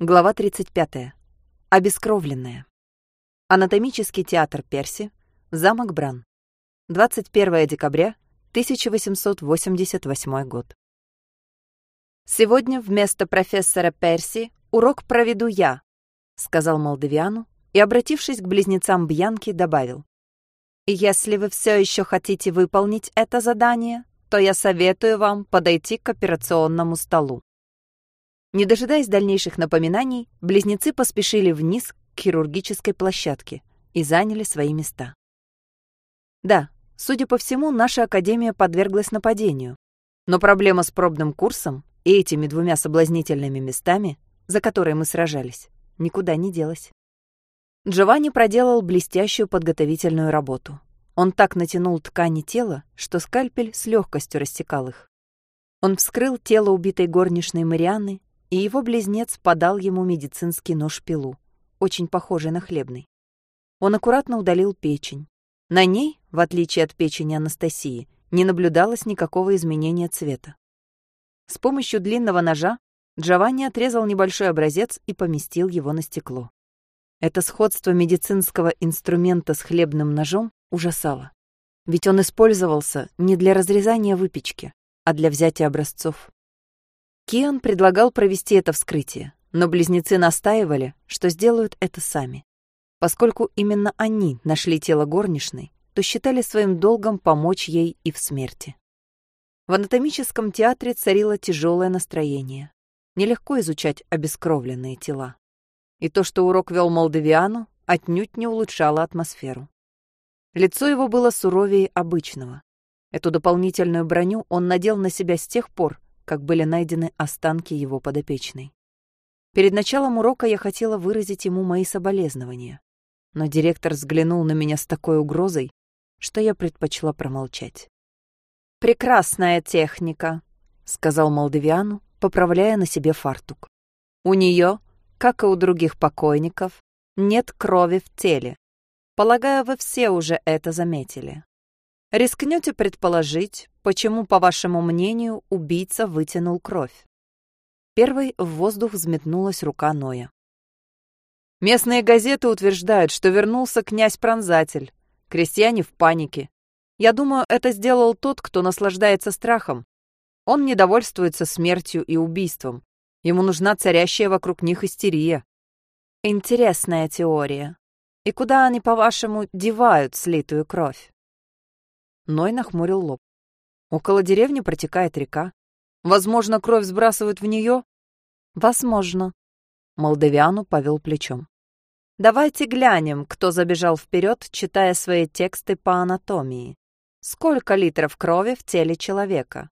Глава 35. Обескровленная. Анатомический театр Перси, замок Бран. 21 декабря 1888 год. «Сегодня вместо профессора Перси урок проведу я», сказал Молдавиану и, обратившись к близнецам Бьянки, добавил. «И если вы все еще хотите выполнить это задание, то я советую вам подойти к операционному столу. Не дожидаясь дальнейших напоминаний, близнецы поспешили вниз к хирургической площадке и заняли свои места. Да, судя по всему, наша академия подверглась нападению, но проблема с пробным курсом и этими двумя соблазнительными местами, за которые мы сражались, никуда не делась. Джованни проделал блестящую подготовительную работу. Он так натянул ткани тела, что скальпель с легкостью рассекал их. Он вскрыл тело убитой горничной Марианны и его близнец подал ему медицинский нож-пилу, очень похожий на хлебный. Он аккуратно удалил печень. На ней, в отличие от печени Анастасии, не наблюдалось никакого изменения цвета. С помощью длинного ножа Джованни отрезал небольшой образец и поместил его на стекло. Это сходство медицинского инструмента с хлебным ножом ужасало. Ведь он использовался не для разрезания выпечки, а для взятия образцов. Киан предлагал провести это вскрытие, но близнецы настаивали, что сделают это сами. Поскольку именно они нашли тело горничной, то считали своим долгом помочь ей и в смерти. В анатомическом театре царило тяжелое настроение. Нелегко изучать обескровленные тела. И то, что урок вел Молдавиану, отнюдь не улучшало атмосферу. Лицо его было суровее обычного. Эту дополнительную броню он надел на себя с тех пор, как были найдены останки его подопечной. Перед началом урока я хотела выразить ему мои соболезнования, но директор взглянул на меня с такой угрозой, что я предпочла промолчать. «Прекрасная техника», — сказал Молдавиану, поправляя на себе фартук. «У нее, как и у других покойников, нет крови в теле. Полагаю, вы все уже это заметили. Рискнете предположить, почему, по вашему мнению, убийца вытянул кровь? Первой в воздух взметнулась рука Ноя. Местные газеты утверждают, что вернулся князь-пронзатель. Крестьяне в панике. Я думаю, это сделал тот, кто наслаждается страхом. Он недовольствуется смертью и убийством. Ему нужна царящая вокруг них истерия. Интересная теория. И куда они, по-вашему, девают слитую кровь? Ной нахмурил лоб. Около деревни протекает река. Возможно, кровь сбрасывают в нее? Возможно. Молдавиану повел плечом. Давайте глянем, кто забежал вперед, читая свои тексты по анатомии. Сколько литров крови в теле человека?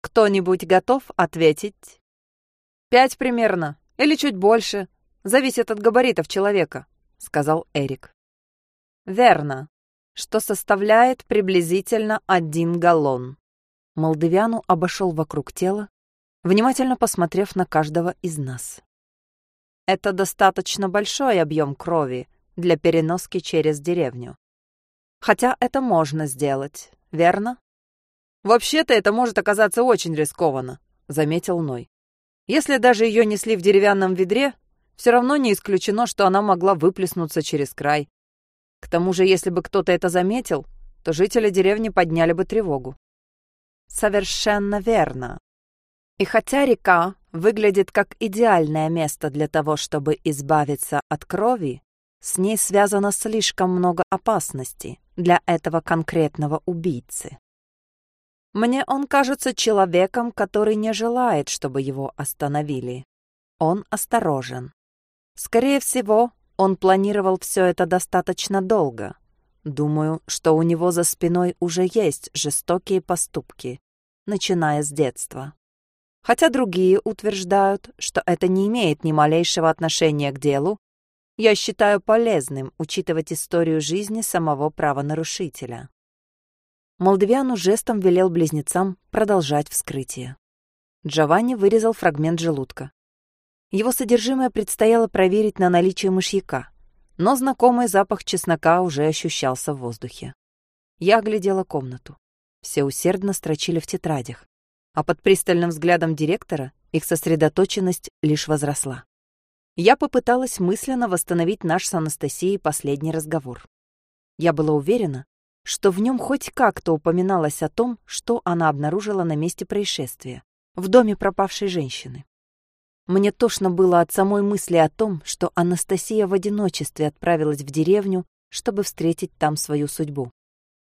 Кто-нибудь готов ответить? Пять примерно, или чуть больше. Зависит от габаритов человека, сказал Эрик. Верно что составляет приблизительно один галлон. Молдавиану обошел вокруг тела, внимательно посмотрев на каждого из нас. Это достаточно большой объем крови для переноски через деревню. Хотя это можно сделать, верно? Вообще-то это может оказаться очень рискованно, заметил Ной. Если даже ее несли в деревянном ведре, все равно не исключено, что она могла выплеснуться через край. К тому же, если бы кто-то это заметил, то жители деревни подняли бы тревогу. Совершенно верно. И хотя река выглядит как идеальное место для того, чтобы избавиться от крови, с ней связано слишком много опасностей для этого конкретного убийцы. Мне он кажется человеком, который не желает, чтобы его остановили. Он осторожен. Скорее всего, он планировал все это достаточно долго. Думаю, что у него за спиной уже есть жестокие поступки, начиная с детства. Хотя другие утверждают, что это не имеет ни малейшего отношения к делу, я считаю полезным учитывать историю жизни самого правонарушителя. Молдавиану жестом велел близнецам продолжать вскрытие. Джованни вырезал фрагмент желудка. Его содержимое предстояло проверить на наличие мышьяка, но знакомый запах чеснока уже ощущался в воздухе. Я оглядела комнату. Все усердно строчили в тетрадях, а под пристальным взглядом директора их сосредоточенность лишь возросла. Я попыталась мысленно восстановить наш с Анастасией последний разговор. Я была уверена, что в нем хоть как-то упоминалось о том, что она обнаружила на месте происшествия, в доме пропавшей женщины. Мне тошно было от самой мысли о том, что Анастасия в одиночестве отправилась в деревню, чтобы встретить там свою судьбу.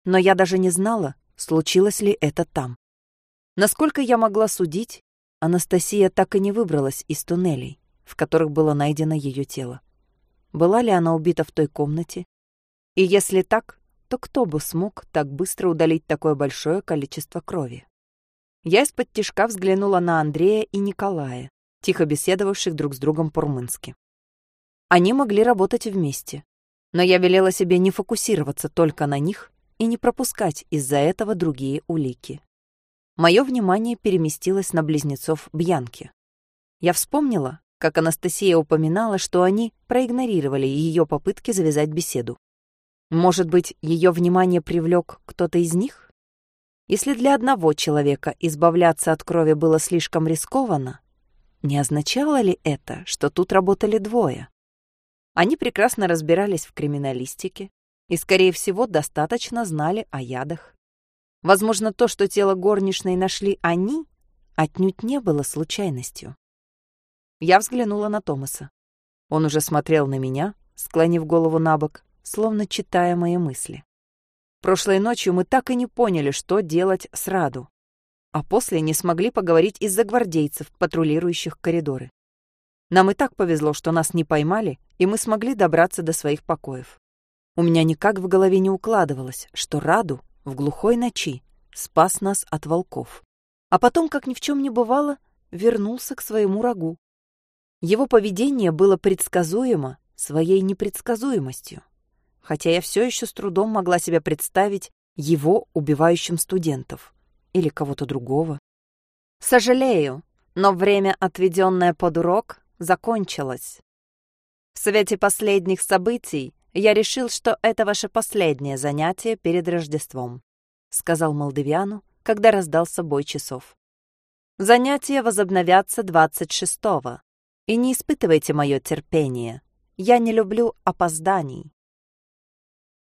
Но я даже не знала, случилось ли это там. Насколько я могла судить, Анастасия так и не выбралась из туннелей, в которых было найдено ее тело. Была ли она убита в той комнате? И если так, то кто бы смог так быстро удалить такое большое количество крови? Я из-под тишка взглянула на Андрея и Николая, тихо беседовавших друг с другом по-румынски. Они могли работать вместе, но я велела себе не фокусироваться только на них и не пропускать из-за этого другие улики. Мое внимание переместилось на близнецов Бьянки. Я вспомнила, как Анастасия упоминала, что они проигнорировали ее попытки завязать беседу. Может быть, ее внимание привлек кто-то из них? Если для одного человека избавляться от крови было слишком рискованно, не означало ли это, что тут работали двое? Они прекрасно разбирались в криминалистике и, скорее всего, достаточно знали о ядах. Возможно, то, что тело горничной нашли они, отнюдь не было случайностью. Я взглянула на Томаса. Он уже смотрел на меня, склонив голову на бок, словно читая мои мысли. Прошлой ночью мы так и не поняли, что делать с Раду а после не смогли поговорить из-за гвардейцев, патрулирующих коридоры. Нам и так повезло, что нас не поймали, и мы смогли добраться до своих покоев. У меня никак в голове не укладывалось, что Раду в глухой ночи спас нас от волков. А потом, как ни в чем не бывало, вернулся к своему рагу. Его поведение было предсказуемо своей непредсказуемостью, хотя я все еще с трудом могла себе представить его убивающим студентов или кого-то другого. Сожалею, но время, отведенное под урок, закончилось. В свете последних событий я решил, что это ваше последнее занятие перед Рождеством, сказал Молдавиану, когда раздался бой часов. Занятия возобновятся 26-го. И не испытывайте мое терпение. Я не люблю опозданий.